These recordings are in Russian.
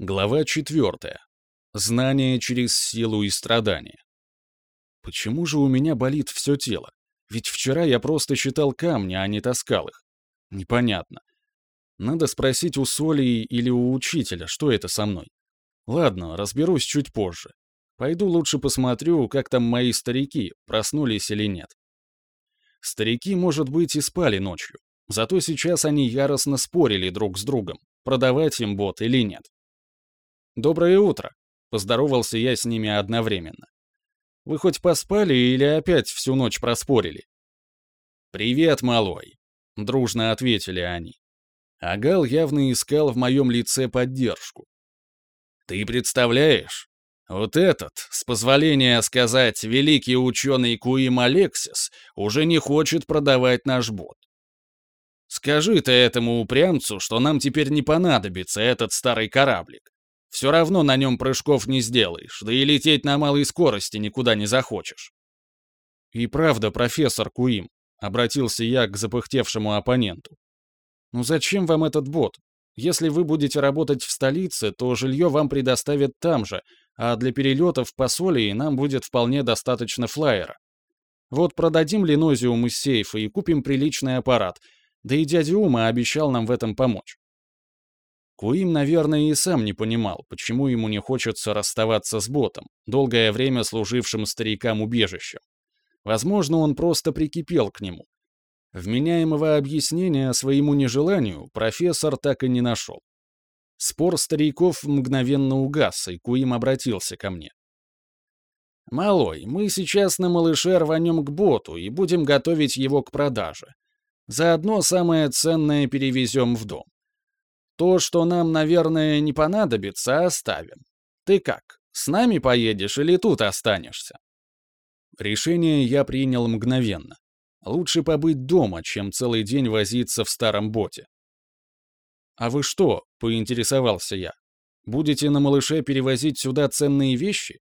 Глава четвертая. Знание через силу и страдания. Почему же у меня болит все тело? Ведь вчера я просто считал камни, а не таскал их. Непонятно. Надо спросить у Соли или у учителя, что это со мной. Ладно, разберусь чуть позже. Пойду лучше посмотрю, как там мои старики, проснулись или нет. Старики, может быть, и спали ночью. Зато сейчас они яростно спорили друг с другом, продавать им бот или нет. «Доброе утро!» — поздоровался я с ними одновременно. «Вы хоть поспали или опять всю ночь проспорили?» «Привет, малой!» — дружно ответили они. Агал явно искал в моем лице поддержку. «Ты представляешь? Вот этот, с позволения сказать, великий ученый Куим Алексис уже не хочет продавать наш бот. Скажи ты этому упрямцу, что нам теперь не понадобится этот старый кораблик. Все равно на нем прыжков не сделаешь, да и лететь на малой скорости никуда не захочешь. И правда, профессор Куим, обратился я к запыхтевшему оппоненту. Ну зачем вам этот бот? Если вы будете работать в столице, то жилье вам предоставят там же, а для перелетов по Солии нам будет вполне достаточно флайера. Вот продадим линозиум из сейфа и купим приличный аппарат, да и дядя Ума обещал нам в этом помочь. Куим, наверное, и сам не понимал, почему ему не хочется расставаться с ботом, долгое время служившим старикам убежищем. Возможно, он просто прикипел к нему. Вменяемого объяснения своему нежеланию профессор так и не нашел. Спор стариков мгновенно угас, и Куим обратился ко мне. «Малой, мы сейчас на малыше рванем к боту и будем готовить его к продаже. Заодно самое ценное перевезем в дом. То, что нам, наверное, не понадобится, оставим. Ты как, с нами поедешь или тут останешься?» Решение я принял мгновенно. Лучше побыть дома, чем целый день возиться в старом боте. «А вы что?» — поинтересовался я. «Будете на малыше перевозить сюда ценные вещи?»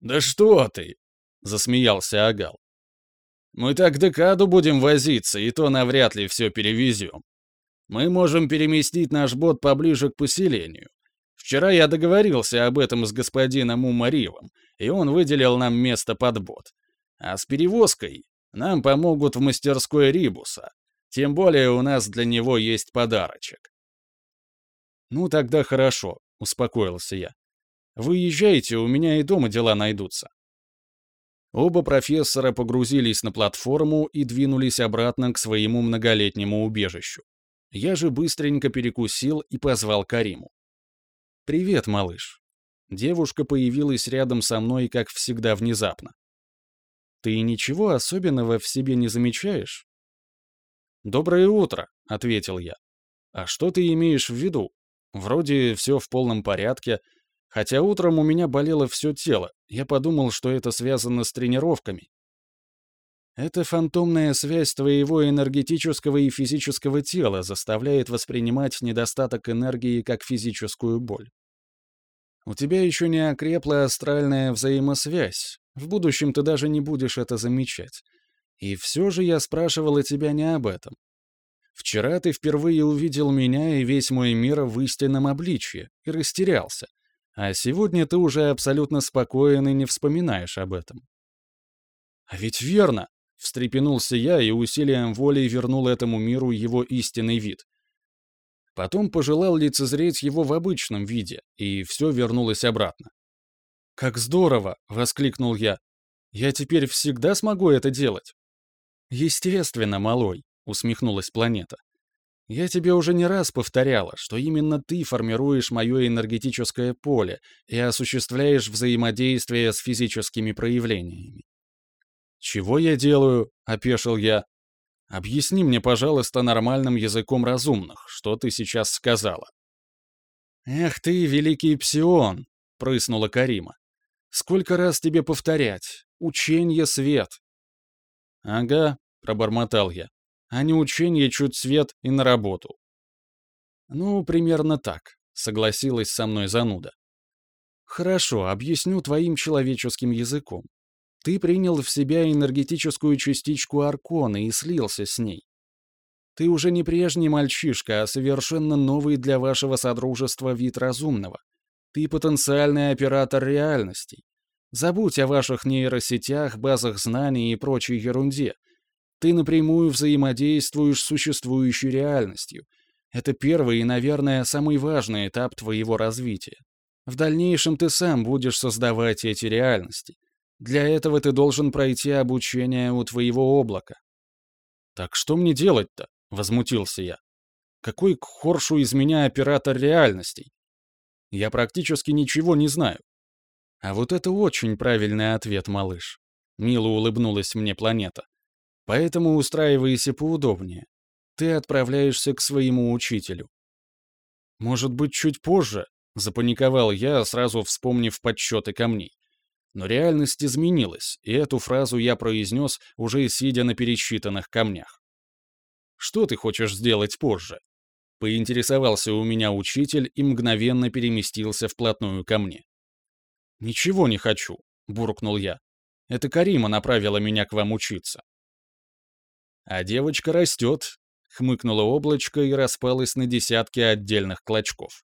«Да что ты!» — засмеялся Агал. «Мы так декаду будем возиться, и то навряд ли все перевезем. Мы можем переместить наш бот поближе к поселению. Вчера я договорился об этом с господином Умаривом, и он выделил нам место под бот. А с перевозкой нам помогут в мастерской Рибуса. Тем более у нас для него есть подарочек. «Ну тогда хорошо», — успокоился я. «Вы езжайте, у меня и дома дела найдутся». Оба профессора погрузились на платформу и двинулись обратно к своему многолетнему убежищу. Я же быстренько перекусил и позвал Кариму. «Привет, малыш». Девушка появилась рядом со мной, как всегда, внезапно. «Ты ничего особенного в себе не замечаешь?» «Доброе утро», — ответил я. «А что ты имеешь в виду? Вроде все в полном порядке, хотя утром у меня болело все тело. Я подумал, что это связано с тренировками. Эта фантомная связь твоего энергетического и физического тела заставляет воспринимать недостаток энергии как физическую боль. У тебя еще не окрепла астральная взаимосвязь. В будущем ты даже не будешь это замечать. И все же я спрашивала тебя не об этом. Вчера ты впервые увидел меня и весь мой мир в истинном обличье и растерялся. А сегодня ты уже абсолютно спокоен и не вспоминаешь об этом. А ведь верно, Встрепенулся я и усилием воли вернул этому миру его истинный вид. Потом пожелал лицезреть его в обычном виде, и все вернулось обратно. «Как здорово!» — воскликнул я. «Я теперь всегда смогу это делать?» «Естественно, малой», — усмехнулась планета. «Я тебе уже не раз повторяла, что именно ты формируешь мое энергетическое поле и осуществляешь взаимодействие с физическими проявлениями. «Чего я делаю?» — опешил я. «Объясни мне, пожалуйста, нормальным языком разумных, что ты сейчас сказала». «Эх ты, великий псион!» — прыснула Карима. «Сколько раз тебе повторять? Ученье свет!» «Ага», — пробормотал я. «А не ученье чуть свет и на работу». «Ну, примерно так», — согласилась со мной зануда. «Хорошо, объясню твоим человеческим языком. Ты принял в себя энергетическую частичку Аркона и слился с ней. Ты уже не прежний мальчишка, а совершенно новый для вашего содружества вид разумного. Ты потенциальный оператор реальностей. Забудь о ваших нейросетях, базах знаний и прочей ерунде. Ты напрямую взаимодействуешь с существующей реальностью. Это первый и, наверное, самый важный этап твоего развития. В дальнейшем ты сам будешь создавать эти реальности. Для этого ты должен пройти обучение у твоего облака. «Так что мне делать-то?» — возмутился я. «Какой к хоршу из меня оператор реальностей? Я практически ничего не знаю». «А вот это очень правильный ответ, малыш», — мило улыбнулась мне планета. «Поэтому устраивайся поудобнее. Ты отправляешься к своему учителю». «Может быть, чуть позже?» — запаниковал я, сразу вспомнив подсчеты камней. Но реальность изменилась, и эту фразу я произнес, уже сидя на пересчитанных камнях. «Что ты хочешь сделать позже?» Поинтересовался у меня учитель и мгновенно переместился вплотную ко мне. «Ничего не хочу», — буркнул я. «Это Карима направила меня к вам учиться». «А девочка растет», — хмыкнуло облачко и распалось на десятки отдельных клочков.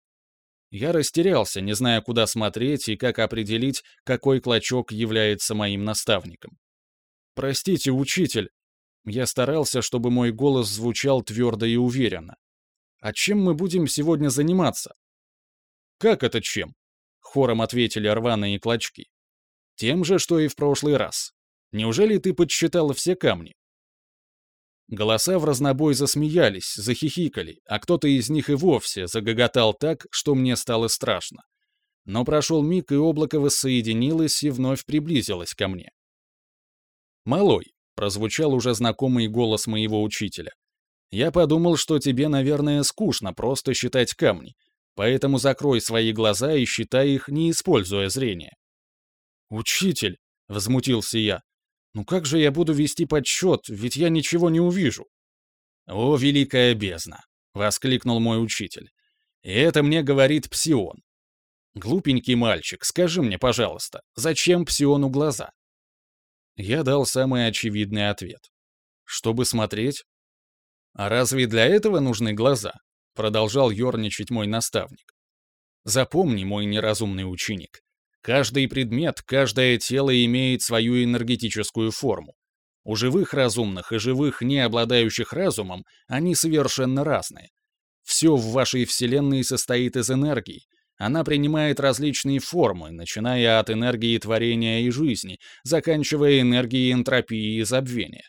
Я растерялся, не зная, куда смотреть и как определить, какой клочок является моим наставником. «Простите, учитель». Я старался, чтобы мой голос звучал твердо и уверенно. «А чем мы будем сегодня заниматься?» «Как это чем?» — хором ответили рваные клочки. «Тем же, что и в прошлый раз. Неужели ты подсчитал все камни?» Голоса в разнобой засмеялись, захихикали, а кто-то из них и вовсе загоготал так, что мне стало страшно. Но прошел миг, и облако воссоединилось и вновь приблизилось ко мне. «Малой», — прозвучал уже знакомый голос моего учителя, «я подумал, что тебе, наверное, скучно просто считать камни, поэтому закрой свои глаза и считай их, не используя зрение». «Учитель», — возмутился я, ну как же я буду вести подсчет, ведь я ничего не увижу? О, великая бездна! Воскликнул мой учитель. И это мне говорит Псион. Глупенький мальчик, скажи мне, пожалуйста, зачем Псиону глаза? Я дал самый очевидный ответ. Чтобы смотреть. А разве для этого нужны глаза? Продолжал ерничать мой наставник. Запомни, мой неразумный ученик, Каждый предмет, каждое тело имеет свою энергетическую форму. У живых разумных и живых, не обладающих разумом, они совершенно разные. Все в вашей Вселенной состоит из энергии. Она принимает различные формы, начиная от энергии творения и жизни, заканчивая энергией энтропии и забвения.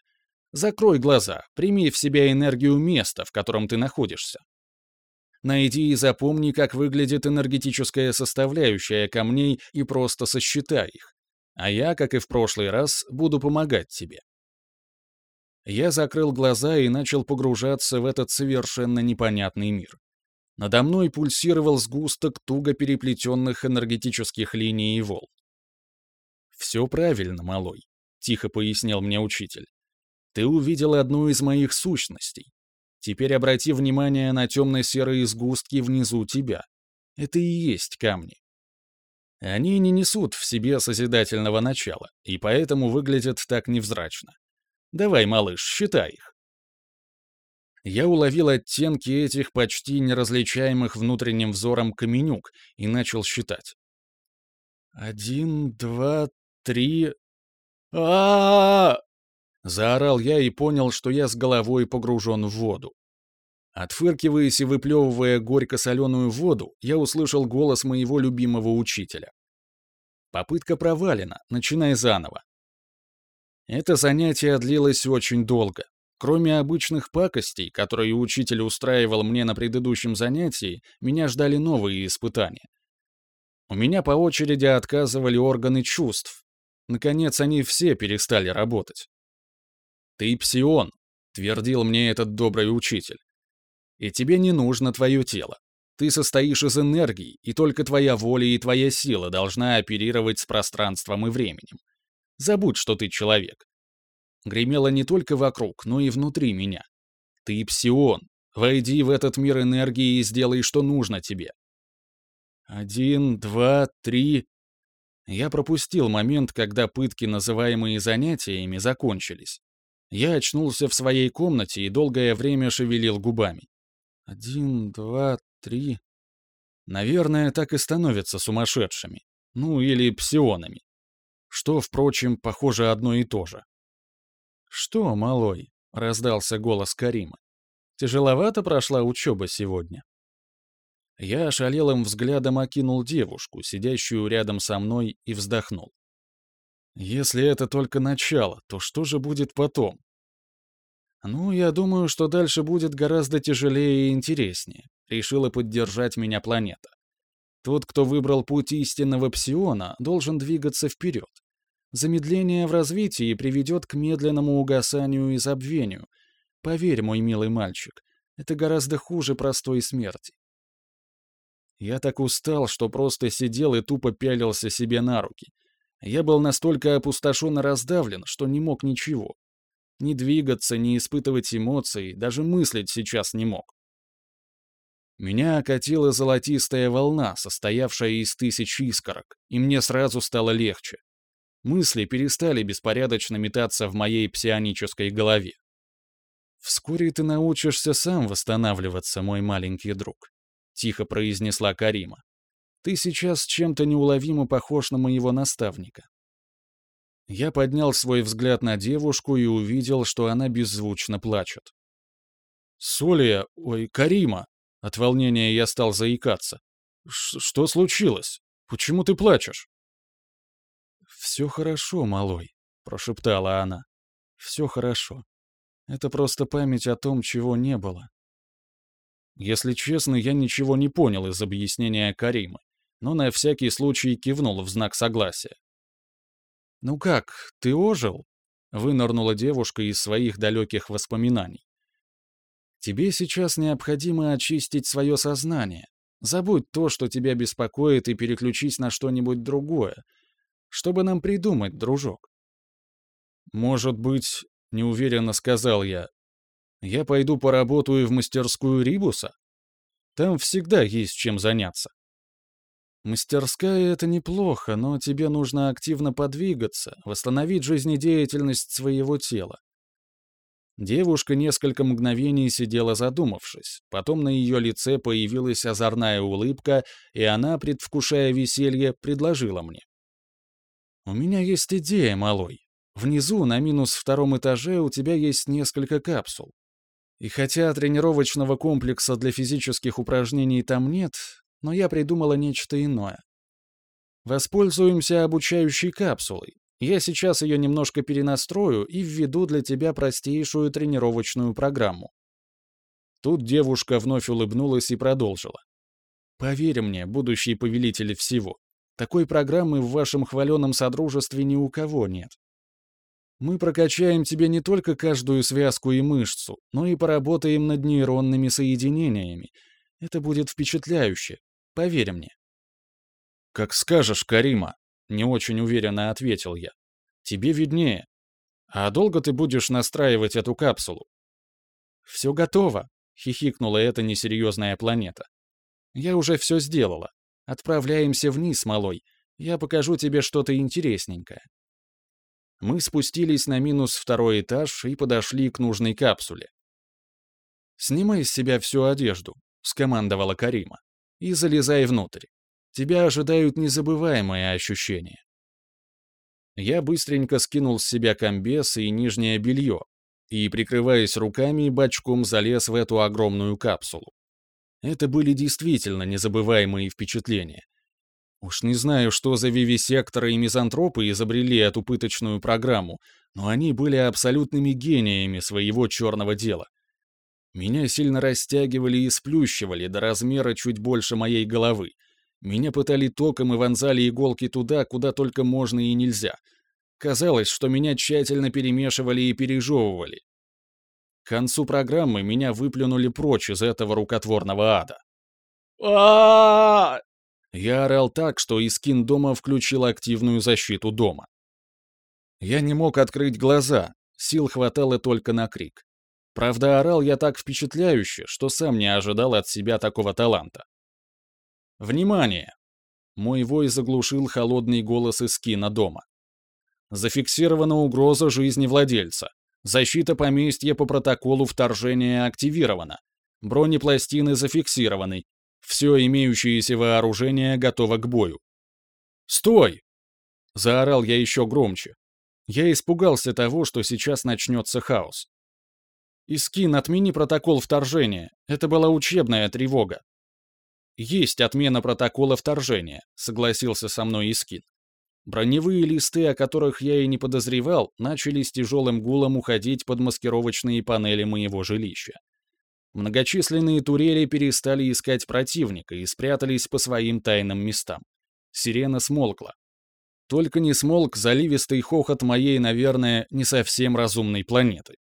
Закрой глаза, прими в себя энергию места, в котором ты находишься. Найди и запомни, как выглядит энергетическая составляющая камней и просто сосчитай их. А я, как и в прошлый раз, буду помогать тебе. Я закрыл глаза и начал погружаться в этот совершенно непонятный мир. Надо мной пульсировал сгусток туго переплетенных энергетических линий и волн. «Все правильно, малой», — тихо пояснил мне учитель. «Ты увидел одну из моих сущностей. Теперь обрати внимание на темно-серые сгустки внизу тебя. Это и есть камни. Они не несут в себе созидательного начала, и поэтому выглядят так невзрачно. Давай, малыш, считай их. Я уловил оттенки этих почти неразличаемых внутренним взором каменюк и начал считать. «Один, два, три...» а, -а, -а, -а Заорал я и понял, что я с головой погружен в воду. Отфыркиваясь и выплевывая горько-соленую воду, я услышал голос моего любимого учителя. Попытка провалена, начинай заново. Это занятие длилось очень долго. Кроме обычных пакостей, которые учитель устраивал мне на предыдущем занятии, меня ждали новые испытания. У меня по очереди отказывали органы чувств. Наконец, они все перестали работать. «Ты псион», — твердил мне этот добрый учитель. «И тебе не нужно твое тело. Ты состоишь из энергии, и только твоя воля и твоя сила должна оперировать с пространством и временем. Забудь, что ты человек. Гремело не только вокруг, но и внутри меня. Ты псион. Войди в этот мир энергии и сделай, что нужно тебе. Один, два, три. Я пропустил момент, когда пытки, называемые занятиями, закончились. Я очнулся в своей комнате и долгое время шевелил губами. Один, два, три. Наверное, так и становятся сумасшедшими. Ну, или псионами. Что, впрочем, похоже одно и то же. «Что, малой?» — раздался голос Карима. «Тяжеловато прошла учеба сегодня?» Я ошалелым взглядом окинул девушку, сидящую рядом со мной, и вздохнул. Если это только начало, то что же будет потом? Ну, я думаю, что дальше будет гораздо тяжелее и интереснее. Решила поддержать меня планета. Тот, кто выбрал путь истинного псиона, должен двигаться вперед. Замедление в развитии приведет к медленному угасанию и забвению. Поверь, мой милый мальчик, это гораздо хуже простой смерти. Я так устал, что просто сидел и тупо пялился себе на руки. Я был настолько опустошен и раздавлен, что не мог ничего. Ни двигаться, ни испытывать эмоций, даже мыслить сейчас не мог. Меня окатила золотистая волна, состоявшая из тысяч искорок, и мне сразу стало легче. Мысли перестали беспорядочно метаться в моей псионической голове. «Вскоре ты научишься сам восстанавливаться, мой маленький друг тихо произнесла Карима. Ты сейчас чем-то неуловимо похож на моего наставника. Я поднял свой взгляд на девушку и увидел, что она беззвучно плачет. «Солия, ой, Карима!» От волнения я стал заикаться. «Что случилось? Почему ты плачешь?» «Все хорошо, малой», — прошептала она. «Все хорошо. Это просто память о том, чего не было. Если честно, я ничего не понял из объяснения Каримы, но на всякий случай кивнул в знак согласия. «Ну как, ты ожил?» — вынырнула девушка из своих далеких воспоминаний. «Тебе сейчас необходимо очистить свое сознание. Забудь то, что тебя беспокоит, и переключись на что-нибудь другое. Что бы нам придумать, дружок?» «Может быть, — неуверенно сказал я, я пойду поработаю в мастерскую Рибуса? Там всегда есть чем заняться. Мастерская — это неплохо, но тебе нужно активно подвигаться, восстановить жизнедеятельность своего тела. Девушка несколько мгновений сидела задумавшись, потом на ее лице появилась озорная улыбка, и она, предвкушая веселье, предложила мне. «У меня есть идея, малой. Внизу, на минус втором этаже, у тебя есть несколько капсул. И хотя тренировочного комплекса для физических упражнений там нет, но я придумала нечто иное. Воспользуемся обучающей капсулой. Я сейчас ее немножко перенастрою и введу для тебя простейшую тренировочную программу. Тут девушка вновь улыбнулась и продолжила. Поверь мне, будущий повелитель всего, такой программы в вашем хваленом содружестве ни у кого нет. Мы прокачаем тебе не только каждую связку и мышцу, но и поработаем над нейронными соединениями. Это будет впечатляюще, поверь мне. «Как скажешь, Карима», — не очень уверенно ответил я. «Тебе виднее. А долго ты будешь настраивать эту капсулу?» «Все готово», — хихикнула эта несерьезная планета. «Я уже все сделала. Отправляемся вниз, малой. Я покажу тебе что-то интересненькое». Мы спустились на минус второй этаж и подошли к нужной капсуле. «Снимай с себя всю одежду», — скомандовала Карима, — «и залезай внутрь. Тебя ожидают незабываемые ощущения». Я быстренько скинул с себя комбез и нижнее белье и, прикрываясь руками, бочком залез в эту огромную капсулу. Это были действительно незабываемые впечатления. Уж не знаю, что за вивисекторы и мизантропы изобрели эту пыточную программу, но они были абсолютными гениями своего черного дела. Меня сильно растягивали и сплющивали до размера чуть больше моей головы. Меня пытали током и вонзали иголки туда, куда только можно и нельзя. Казалось, что меня тщательно перемешивали и пережевывали. К концу программы меня выплюнули прочь из этого рукотворного ада. а я орал так, что Искин дома включил активную защиту дома. Я не мог открыть глаза, сил хватало только на крик. Правда, орал я так впечатляюще, что сам не ожидал от себя такого таланта. «Внимание!» Мой вой заглушил холодный голос Искина дома. Зафиксирована угроза жизни владельца. Защита поместья по протоколу вторжения активирована. Бронепластины зафиксированы. Все имеющееся вооружение готово к бою. «Стой!» — заорал я еще громче. Я испугался того, что сейчас начнется хаос. «Искин, отмени протокол вторжения. Это была учебная тревога». «Есть отмена протокола вторжения», — согласился со мной Искин. Броневые листы, о которых я и не подозревал, начали с тяжелым гулом уходить под маскировочные панели моего жилища. Многочисленные турели перестали искать противника и спрятались по своим тайным местам. Сирена смолкла. Только не смолк заливистый хохот моей, наверное, не совсем разумной планеты.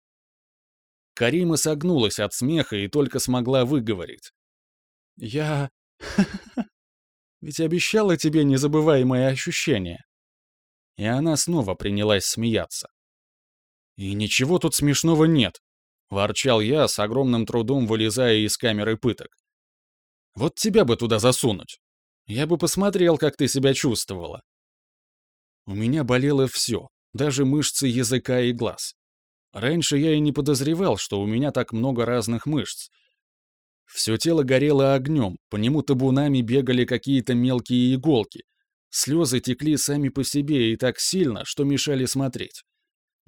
Карима согнулась от смеха и только смогла выговорить. «Я... ведь обещала тебе незабываемое ощущение». И она снова принялась смеяться. «И ничего тут смешного нет», — ворчал я, с огромным трудом вылезая из камеры пыток. «Вот тебя бы туда засунуть. Я бы посмотрел, как ты себя чувствовала». У меня болело все, даже мышцы языка и глаз. Раньше я и не подозревал, что у меня так много разных мышц. Все тело горело огнем, по нему табунами бегали какие-то мелкие иголки. Слезы текли сами по себе и так сильно, что мешали смотреть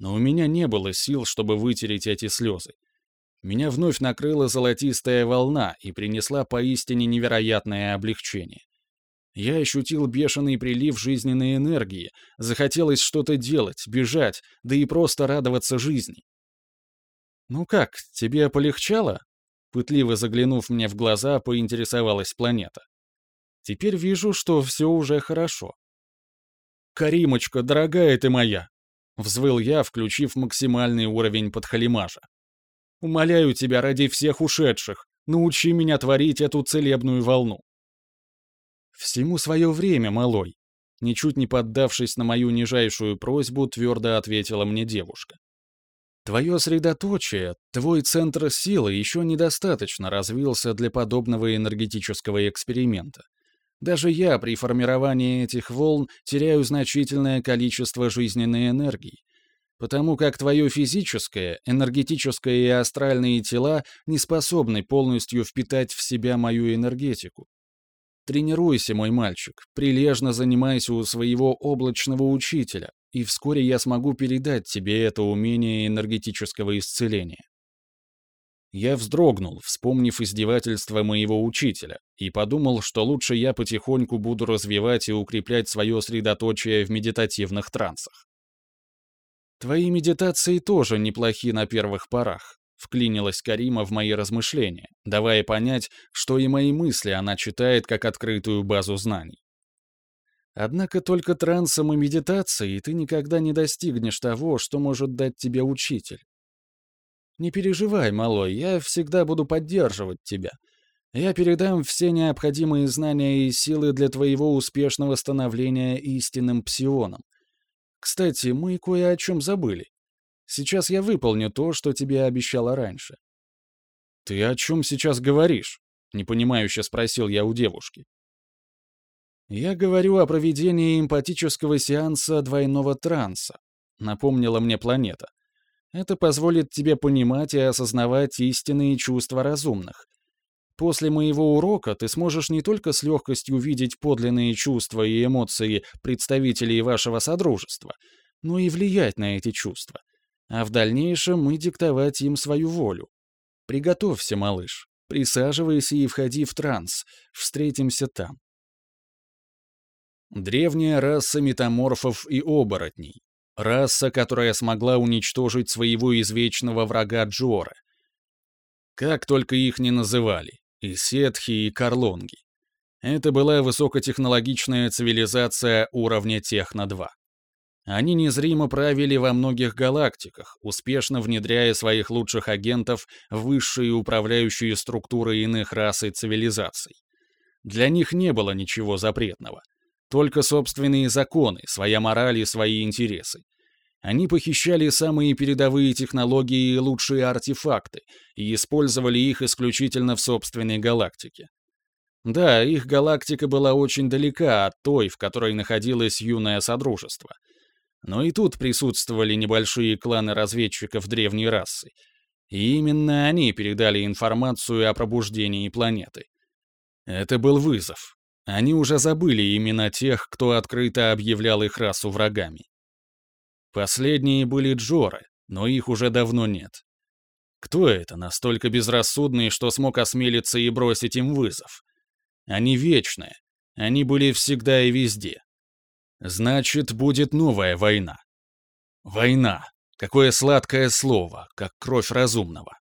но у меня не было сил, чтобы вытереть эти слезы. Меня вновь накрыла золотистая волна и принесла поистине невероятное облегчение. Я ощутил бешеный прилив жизненной энергии, захотелось что-то делать, бежать, да и просто радоваться жизни. «Ну как, тебе полегчало?» Пытливо заглянув мне в глаза, поинтересовалась планета. «Теперь вижу, что все уже хорошо». «Каримочка, дорогая ты моя!» Взвыл я, включив максимальный уровень подхалимажа. «Умоляю тебя ради всех ушедших, научи меня творить эту целебную волну». «Всему свое время, малой», ничуть не поддавшись на мою нижайшую просьбу, твердо ответила мне девушка. Твое средоточие, твой центр силы еще недостаточно развился для подобного энергетического эксперимента. Даже я при формировании этих волн теряю значительное количество жизненной энергии, потому как твое физическое, энергетическое и астральные тела не способны полностью впитать в себя мою энергетику. Тренируйся, мой мальчик, прилежно занимайся у своего облачного учителя, и вскоре я смогу передать тебе это умение энергетического исцеления. Я вздрогнул, вспомнив издевательство моего учителя, и подумал, что лучше я потихоньку буду развивать и укреплять свое средоточие в медитативных трансах. «Твои медитации тоже неплохи на первых порах», — вклинилась Карима в мои размышления, давая понять, что и мои мысли она читает как открытую базу знаний. Однако только трансом и медитацией ты никогда не достигнешь того, что может дать тебе учитель. Не переживай, малой, я всегда буду поддерживать тебя. Я передам все необходимые знания и силы для твоего успешного становления истинным псионом. Кстати, мы кое о чем забыли. Сейчас я выполню то, что тебе обещала раньше». «Ты о чем сейчас говоришь?» — непонимающе спросил я у девушки. «Я говорю о проведении эмпатического сеанса двойного транса», — напомнила мне планета. Это позволит тебе понимать и осознавать истинные чувства разумных. После моего урока ты сможешь не только с легкостью видеть подлинные чувства и эмоции представителей вашего содружества, но и влиять на эти чувства, а в дальнейшем и диктовать им свою волю. Приготовься, малыш, присаживайся и входи в транс, встретимся там. Древняя раса метаморфов и оборотней. Раса, которая смогла уничтожить своего извечного врага Джора. Как только их не называли, и сетхи, и карлонги. Это была высокотехнологичная цивилизация уровня Техно-2. Они незримо правили во многих галактиках, успешно внедряя своих лучших агентов в высшие управляющие структуры иных рас и цивилизаций. Для них не было ничего запретного. Только собственные законы, своя мораль и свои интересы. Они похищали самые передовые технологии и лучшие артефакты и использовали их исключительно в собственной галактике. Да, их галактика была очень далека от той, в которой находилось юное Содружество. Но и тут присутствовали небольшие кланы разведчиков древней расы. И именно они передали информацию о пробуждении планеты. Это был вызов. Они уже забыли имена тех, кто открыто объявлял их расу врагами. Последние были Джоры, но их уже давно нет. Кто это, настолько безрассудный, что смог осмелиться и бросить им вызов? Они вечные. Они были всегда и везде. Значит, будет новая война. Война. Какое сладкое слово, как кровь разумного.